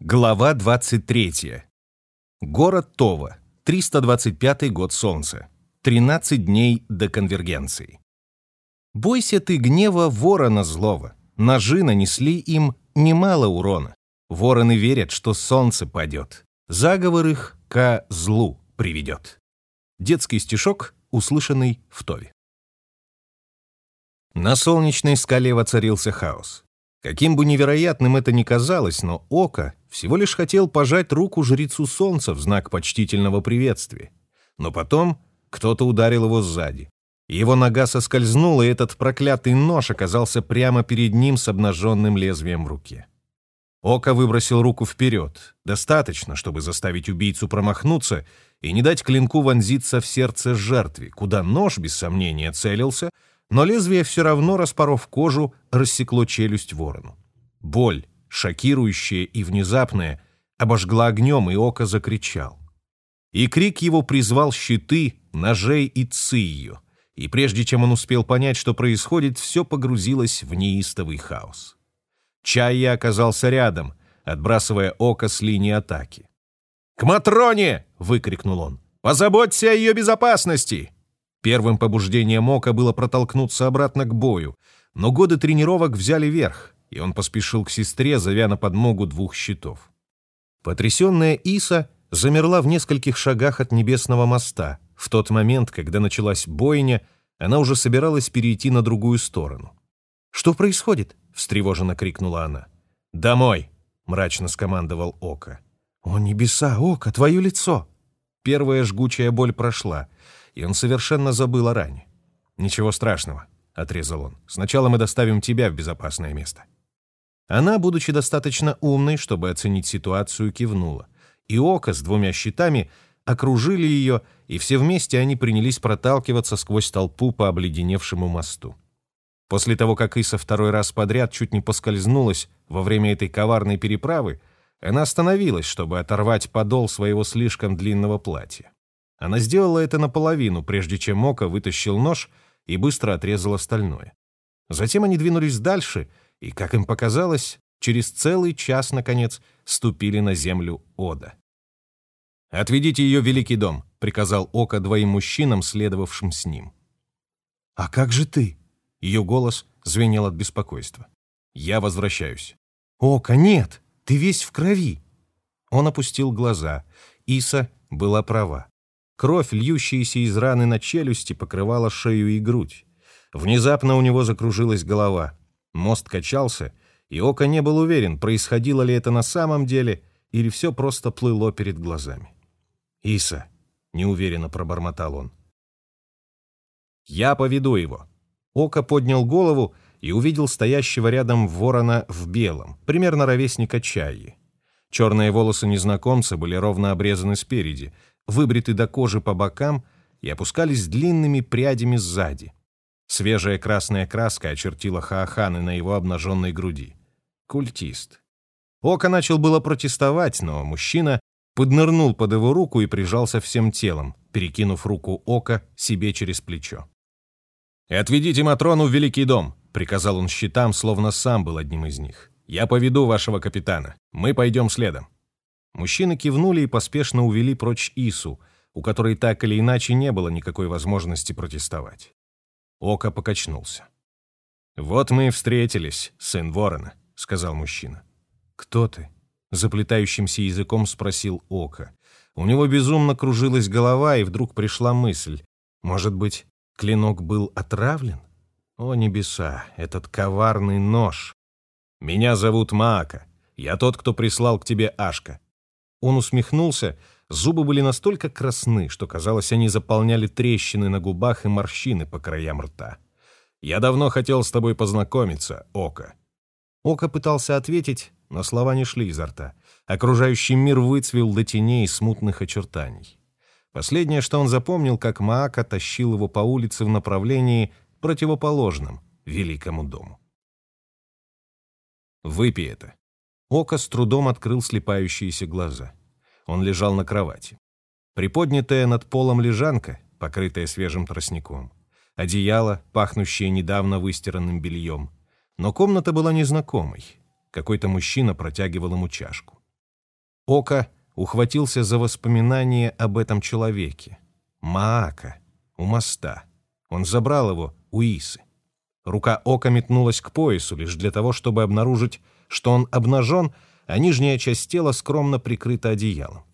Глава 23. Город Това. 325 год Солнца. 13 дней до конвергенции. Бойся ты гнева ворона злого. Ножи нанесли им немало урона. Вороны верят, что солнце падет. Заговор их ко злу приведет. Детский стишок, услышанный в Тове. На солнечной скале воцарился хаос. Каким бы невероятным это ни казалось, но Око всего лишь хотел пожать руку жрецу солнца в знак почтительного приветствия. Но потом кто-то ударил его сзади. Его нога соскользнула, и этот проклятый нож оказался прямо перед ним с обнаженным лезвием в руке. Око выбросил руку вперед, достаточно, чтобы заставить убийцу промахнуться и не дать клинку вонзиться в сердце жертве, куда нож, без сомнения, целился, но лезвие все равно, распоров кожу, рассекло челюсть ворону. Боль, шокирующая и внезапная, обожгла огнем, и Око закричал. И крик его призвал щиты, ножей и цию, и прежде чем он успел понять, что происходит, все погрузилось в неистовый хаос. Чайя оказался рядом, отбрасывая Око с линии атаки. «К Матроне!» — выкрикнул он. «Позаботься о ее безопасности!» Первым побуждением Ока было протолкнуться обратно к бою, но годы тренировок взяли верх, и он поспешил к сестре, зовя на подмогу двух щитов. Потрясенная Иса замерла в нескольких шагах от небесного моста. В тот момент, когда началась бойня, она уже собиралась перейти на другую сторону. «Что происходит?» — встревоженно крикнула она. «Домой!» — мрачно скомандовал Ока. «О, небеса, Ока, твое лицо!» Первая жгучая боль прошла, и он совершенно забыл о ране. «Ничего страшного», — отрезал он. «Сначала мы доставим тебя в безопасное место». Она, будучи достаточно умной, чтобы оценить ситуацию, кивнула. И Ока с двумя щитами окружили ее, и все вместе они принялись проталкиваться сквозь толпу по обледеневшему мосту. После того, как Иса второй раз подряд чуть не поскользнулась во время этой коварной переправы, она остановилась, чтобы оторвать подол своего слишком длинного платья. Она сделала это наполовину, прежде чем Ока вытащил нож и быстро отрезал остальное. Затем они двинулись дальше — и, как им показалось, через целый час, наконец, ступили на землю Ода. «Отведите ее в Великий дом», — приказал Ока двоим мужчинам, следовавшим с ним. «А как же ты?» — ее голос звенел от беспокойства. «Я возвращаюсь». «Ока, нет! Ты весь в крови!» Он опустил глаза. Иса была права. Кровь, льющаяся из раны на челюсти, покрывала шею и грудь. Внезапно у него закружилась голова. Мост качался, и Ока не был уверен, происходило ли это на самом деле или все просто плыло перед глазами. «Иса», — неуверенно пробормотал он. «Я поведу его». Ока поднял голову и увидел стоящего рядом ворона в белом, примерно ровесника Чайи. Черные волосы незнакомца были ровно обрезаны спереди, выбриты до кожи по бокам и опускались длинными прядями сзади. Свежая красная краска очертила Хааханы на его обнаженной груди. Культист. Ока начал было протестовать, но мужчина поднырнул под его руку и прижался всем телом, перекинув руку Ока себе через плечо. «Отведите Матрону в Великий дом», — приказал он щитам, словно сам был одним из них. «Я поведу вашего капитана. Мы пойдем следом». Мужчины кивнули и поспешно увели прочь Ису, у которой так или иначе не было никакой возможности протестовать. Ока покачнулся. «Вот мы и встретились, сын ворона», — сказал мужчина. «Кто ты?» — заплетающимся языком спросил Ока. У него безумно кружилась голова, и вдруг пришла мысль. Может быть, клинок был отравлен? О, небеса, этот коварный нож! «Меня зовут Маака. Я тот, кто прислал к тебе Ашка». Он усмехнулся, Зубы были настолько красны, что, казалось, они заполняли трещины на губах и морщины по краям рта. «Я давно хотел с тобой познакомиться, Ока». Ока пытался ответить, но слова не шли изо рта. Окружающий мир выцвел до теней и смутных очертаний. Последнее, что он запомнил, как Маака тащил его по улице в направлении противоположном великому дому. «Выпей это». Ока с трудом открыл слепающиеся глаза. Он лежал на кровати. Приподнятая над полом лежанка, покрытая свежим тростником. Одеяло, пахнущее недавно выстиранным бельем. Но комната была незнакомой. Какой-то мужчина протягивал ему чашку. Ока ухватился за воспоминание об этом человеке. Маака, у моста. Он забрал его у Исы. Рука Ока метнулась к поясу лишь для того, чтобы обнаружить, что он обнажен, а нижняя часть тела скромно прикрыта одеялом.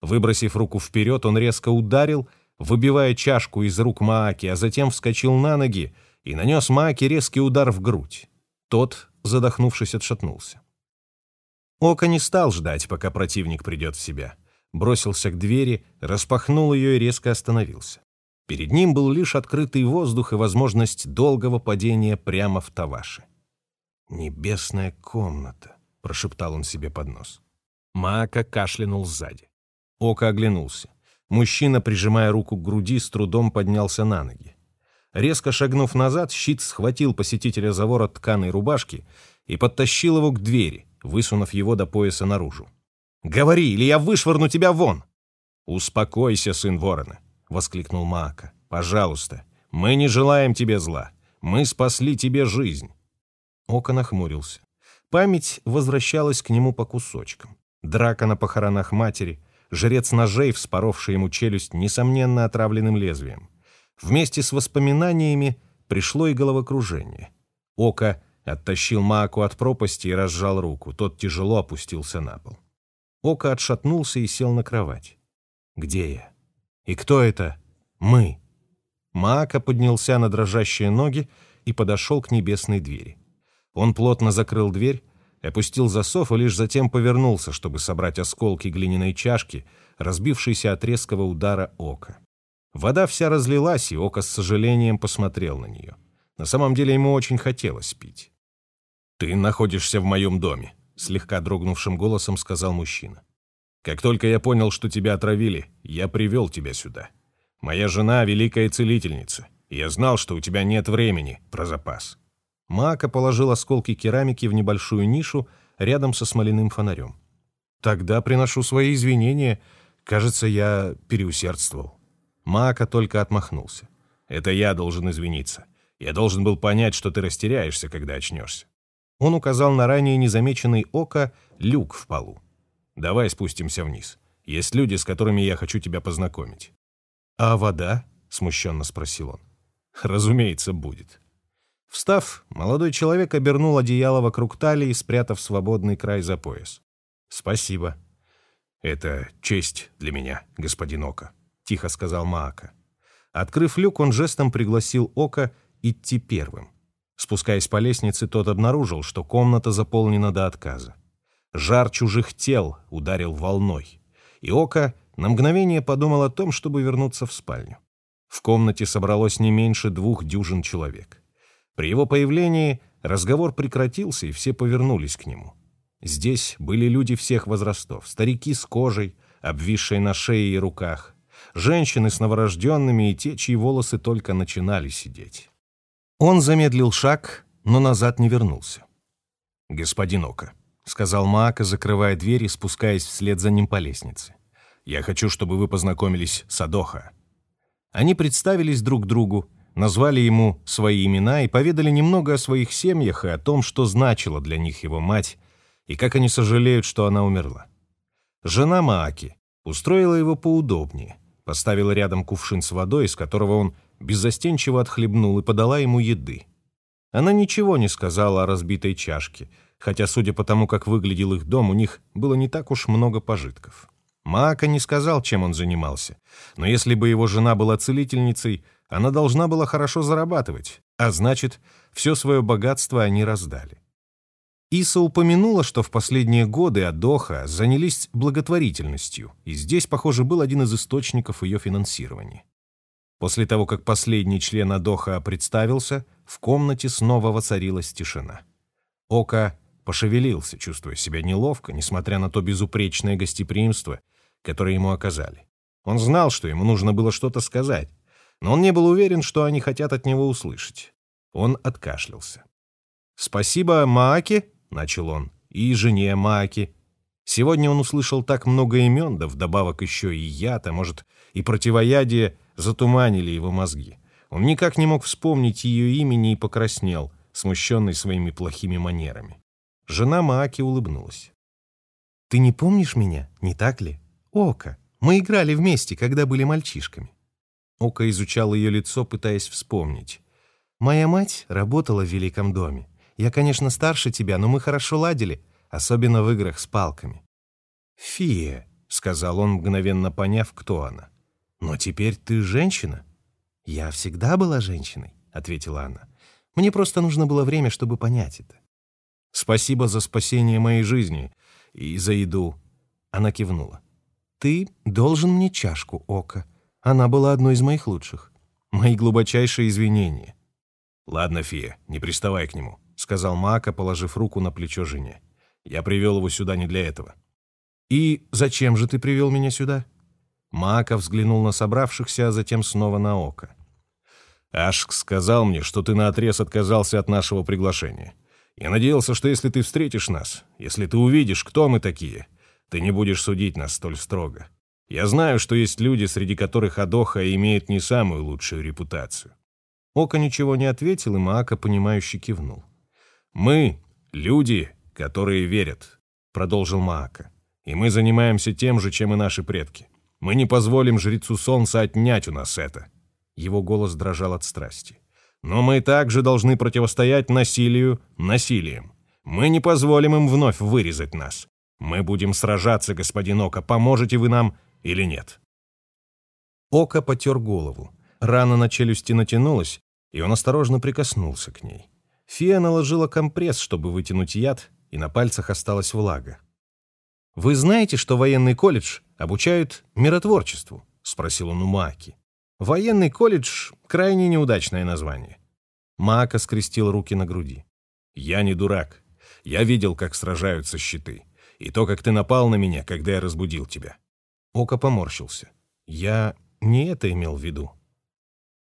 Выбросив руку вперед, он резко ударил, выбивая чашку из рук Мааки, а затем вскочил на ноги и нанес Мааки резкий удар в грудь. Тот, задохнувшись, отшатнулся. Ока не стал ждать, пока противник придет в себя. Бросился к двери, распахнул ее и резко остановился. Перед ним был лишь открытый воздух и возможность долгого падения прямо в Таваши. «Небесная комната», — прошептал он себе под нос. Мака кашлянул сзади. Ока оглянулся. Мужчина, прижимая руку к груди, с трудом поднялся на ноги. Резко шагнув назад, щит схватил посетителя за ворот тканой рубашки и подтащил его к двери, высунув его до пояса наружу. «Говори, или я вышвырну тебя вон!» «Успокойся, сын ворона!» — воскликнул Маака. «Пожалуйста, мы не желаем тебе зла. Мы спасли тебе жизнь». Око нахмурился. Память возвращалась к нему по кусочкам. Драка на похоронах матери, жрец ножей, вспоровший ему челюсть, несомненно отравленным лезвием. Вместе с воспоминаниями пришло и головокружение. Око оттащил Маку от пропасти и разжал руку. Тот тяжело опустился на пол. Око отшатнулся и сел на кровать. «Где я? И кто это? Мы?» Мака поднялся на дрожащие ноги и подошел к небесной двери. Он плотно закрыл дверь, опустил засов и лишь затем повернулся, чтобы собрать осколки глиняной чашки, разбившейся от резкого удара ока. Вода вся разлилась, и око с сожалением посмотрел на нее. На самом деле ему очень хотелось пить. «Ты находишься в моем доме», — слегка дрогнувшим голосом сказал мужчина. «Как только я понял, что тебя отравили, я привел тебя сюда. Моя жена — великая целительница, и я знал, что у тебя нет времени про запас. Мака положил осколки керамики в небольшую нишу рядом со смоляным фонарем. «Тогда приношу свои извинения. Кажется, я переусердствовал». Мака только отмахнулся. «Это я должен извиниться. Я должен был понять, что ты растеряешься, когда очнешься». Он указал на ранее незамеченный око люк в полу. «Давай спустимся вниз. Есть люди, с которыми я хочу тебя познакомить». «А вода?» — смущенно спросил он. «Разумеется, будет». Встав, молодой человек обернул одеяло вокруг талии, спрятав свободный край за пояс. «Спасибо». «Это честь для меня, господин Ока», — тихо сказал Маака. Открыв люк, он жестом пригласил Ока идти первым. Спускаясь по лестнице, тот обнаружил, что комната заполнена до отказа. Жар чужих тел ударил волной, и Ока на мгновение подумал о том, чтобы вернуться в спальню. В комнате собралось не меньше двух дюжин человек. При его появлении разговор прекратился, и все повернулись к нему. Здесь были люди всех возрастов, старики с кожей, обвисшей на шее и руках, женщины с новорожденными и те, чьи волосы только начинали сидеть. Он замедлил шаг, но назад не вернулся. «Господин Ока», — сказал Маака, закрывая дверь и спускаясь вслед за ним по лестнице. «Я хочу, чтобы вы познакомились с Адоха». Они представились друг другу, назвали ему свои имена и поведали немного о своих семьях и о том, что значила для них его мать, и как они сожалеют, что она умерла. Жена Мааки устроила его поудобнее, поставила рядом кувшин с водой, из которого он беззастенчиво отхлебнул, и подала ему еды. Она ничего не сказала о разбитой чашке, хотя, судя по тому, как выглядел их дом, у них было не так уж много пожитков. Маака не сказал, чем он занимался, но если бы его жена была целительницей, она должна была хорошо зарабатывать, а значит, все свое богатство они раздали. Иса упомянула, что в последние годы Адоха занялись благотворительностью, и здесь, похоже, был один из источников ее финансирования. После того, как последний член Адоха представился, в комнате снова воцарилась тишина. Ока пошевелился, чувствуя себя неловко, несмотря на то безупречное гостеприимство, которое ему оказали. Он знал, что ему нужно было что-то сказать, но он не был уверен, что они хотят от него услышать. Он откашлялся. «Спасибо, Мааки», — начал он, — «и жене Мааки». Сегодня он услышал так много имен, да вдобавок еще и яд, а может, и противоядие затуманили его мозги. Он никак не мог вспомнить ее имени и покраснел, смущенный своими плохими манерами. Жена Мааки улыбнулась. Ты не помнишь меня, не так ли? Ока. Мы играли вместе, когда были мальчишками. Ока изучал ее лицо, пытаясь вспомнить. Моя мать работала в Великом доме. Я, конечно, старше тебя, но мы хорошо ладили, особенно в играх с палками. «Фия», — сказал он, мгновенно поняв, кто она. «Но теперь ты женщина». «Я всегда была женщиной», — ответила она. «Мне просто нужно было время, чтобы понять это». «Спасибо за спасение моей жизни и за еду». Она кивнула. «Ты должен мне чашку, Ока. Она была одной из моих лучших. Мои глубочайшие извинения». «Ладно, Фия, не приставай к нему», — сказал Мака, положив руку на плечо жене. «Я привел его сюда не для этого». «И зачем же ты привел меня сюда?» Мака взглянул на собравшихся, а затем снова на око. «Ашк сказал мне, что ты наотрез отказался от нашего приглашения. Я надеялся, что если ты встретишь нас, если ты увидишь, кто мы такие, ты не будешь судить нас столь строго. Я знаю, что есть люди, среди которых Адоха имеет не самую лучшую репутацию». Ока ничего не ответил, и Маака, понимающе кивнул. «Мы — люди, которые верят», — продолжил Маака. «И мы занимаемся тем же, чем и наши предки. Мы не позволим жрецу солнца отнять у нас это». Его голос дрожал от страсти. «Но мы также должны противостоять насилию насилием. Мы не позволим им вновь вырезать нас. Мы будем сражаться, господин Ока, поможете вы нам или нет?» Ока потер голову. Рана на челюсти натянулась, и он осторожно прикоснулся к ней. Фия наложила компресс, чтобы вытянуть яд, и на пальцах осталась влага. «Вы знаете, что военный колледж обучают миротворчеству?» — спросил он у Маки. «Военный колледж — крайне неудачное название». Мака скрестил руки на груди. «Я не дурак. Я видел, как сражаются щиты. И то, как ты напал на меня, когда я разбудил тебя». Ока поморщился. «Я не это имел в виду».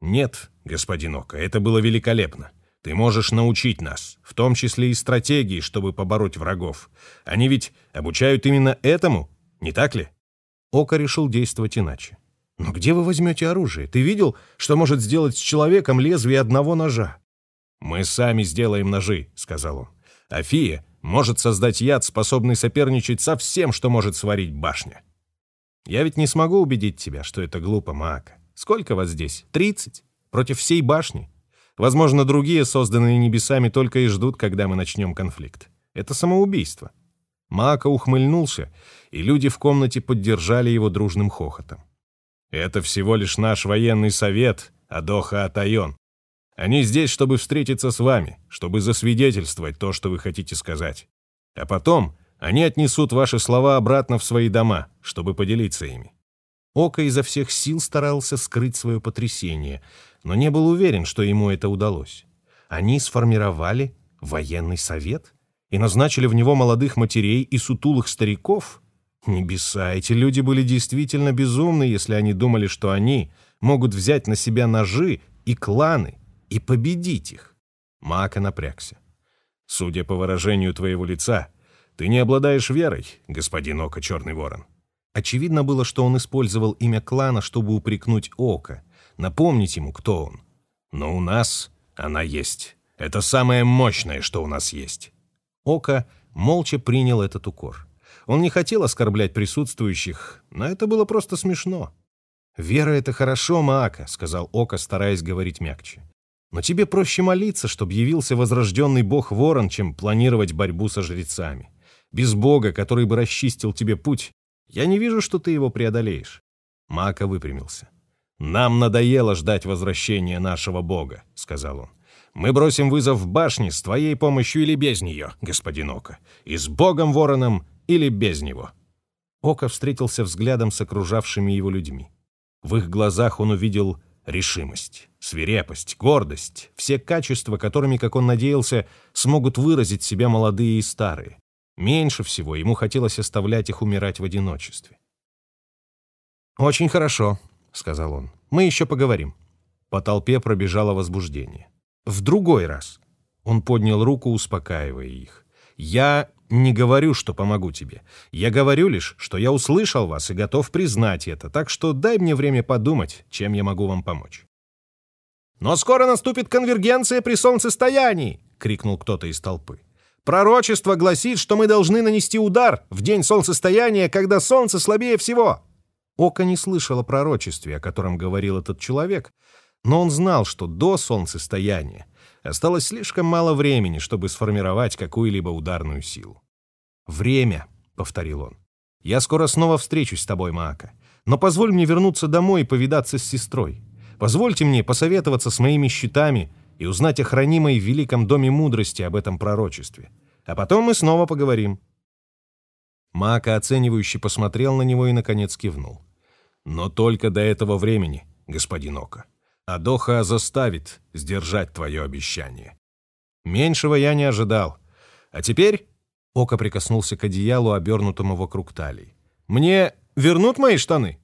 «Нет, господин Ока, это было великолепно. Ты можешь научить нас, в том числе и стратегии, чтобы побороть врагов. Они ведь обучают именно этому, не так ли?» Ока решил действовать иначе. «Но где вы возьмете оружие? Ты видел, что может сделать с человеком лезвие одного ножа?» «Мы сами сделаем ножи», — сказал он. «Афия может создать яд, способный соперничать со всем, что может сварить башня». «Я ведь не смогу убедить тебя, что это глупо, Маака. Сколько вас здесь? Тридцать? Против всей башни? Возможно, другие, созданные небесами, только и ждут, когда мы начнем конфликт. Это самоубийство. Мака ухмыльнулся, и люди в комнате поддержали его дружным хохотом. «Это всего лишь наш военный совет, Адоха Атайон. Они здесь, чтобы встретиться с вами, чтобы засвидетельствовать то, что вы хотите сказать. А потом они отнесут ваши слова обратно в свои дома, чтобы поделиться ими. Око изо всех сил старался скрыть свое потрясение, но не был уверен, что ему это удалось. Они сформировали военный совет и назначили в него молодых матерей и сутулых стариков. Небеса, эти люди были действительно безумны, если они думали, что они могут взять на себя ножи и кланы и победить их. Мака напрягся. «Судя по выражению твоего лица, ты не обладаешь верой, господин Ока Черный Ворон. Очевидно было, что он использовал имя клана, чтобы упрекнуть Ока, напомнить ему, кто он. Но у нас она есть. Это самое мощное, что у нас есть. Ока молча принял этот укор. Он не хотел оскорблять присутствующих, но это было просто смешно. «Вера — это хорошо, Маака», — сказал Ока, стараясь говорить мягче. «Но тебе проще молиться, чтобы явился возрожденный бог Ворон, чем планировать борьбу со жрецами. Без бога, который бы расчистил тебе путь, я не вижу, что ты его преодолеешь». Мака выпрямился. «Нам надоело ждать возвращения нашего бога», — сказал он. «Мы бросим вызов в башне с твоей помощью или без нее, господин Ока. И с богом Вороном или без него». Ока встретился взглядом с окружавшими его людьми. В их глазах он увидел решимость, свирепость, гордость, все качества, которыми, как он надеялся, смогут выразить себя молодые и старые. Меньше всего ему хотелось оставлять их умирать в одиночестве. «Очень хорошо», — сказал он. «Мы еще поговорим». По толпе пробежало возбуждение. «В другой раз». Он поднял руку, успокаивая их. «Я не говорю, что помогу тебе. Я говорю лишь, что я услышал вас и готов признать это, так что дай мне время подумать, чем я могу вам помочь». «Но скоро наступит конвергенция при солнцестоянии!» — крикнул кто-то из толпы. Пророчество гласит, что мы должны нанести удар в день солнцестояния, когда солнце слабее всего. Око не слышал о пророчестве, о котором говорил этот человек, но он знал, что до солнцестояния осталось слишком мало времени, чтобы сформировать какую-либо ударную силу. «Время», — повторил он. «Я скоро снова встречусь с тобой, Маака. Но позволь мне вернуться домой и повидаться с сестрой. Позвольте мне посоветоваться с моими щитами и узнать о хранимой в великом доме мудрости об этом пророчестве. А потом мы снова поговорим». Мака оценивающе посмотрел на него и, наконец, кивнул. «Но только до этого времени, господин Ока. Адоха заставит сдержать твое обещание». Меньшего я не ожидал. А теперь Ока прикоснулся к одеялу, обернутому вокруг талии. «Мне вернут мои штаны?»